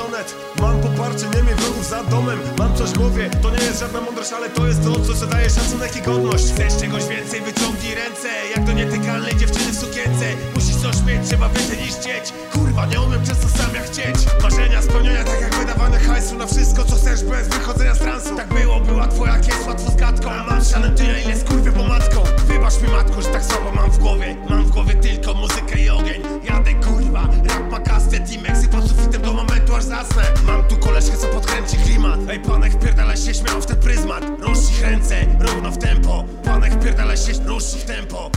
sonet. Mam poparcie, nie miej wrogów za domem. Mam coś w głowie, to nie jest żadna mądrość Ale to jest to, co co daje szacunek i godność. Chcesz czegoś więcej, wyciągnij ręce. Jak do nietykalnej dziewczyny w sukience. Musisz coś mieć, trzeba więcej niż chcieć. Kurwa, nie umiem często sam jak chcieć. Marzenia spełnienia, tak jak wydawane hajsu Na wszystko, co chcesz, bez wychodzenia z transu. Tak było, była twoja kies, łatwo z gadką. Mam szanę tyle, ile skurwie pomadką Wybacz mi matko, że tak słabo mam w głowie. Mam Mam tu koleżkę co podkręci klimat. Ej panek wpierdala się śmiał w ten pryzmat. Rusz ich ręce, równo w tempo. Panek wpierdala się, rusz ich tempo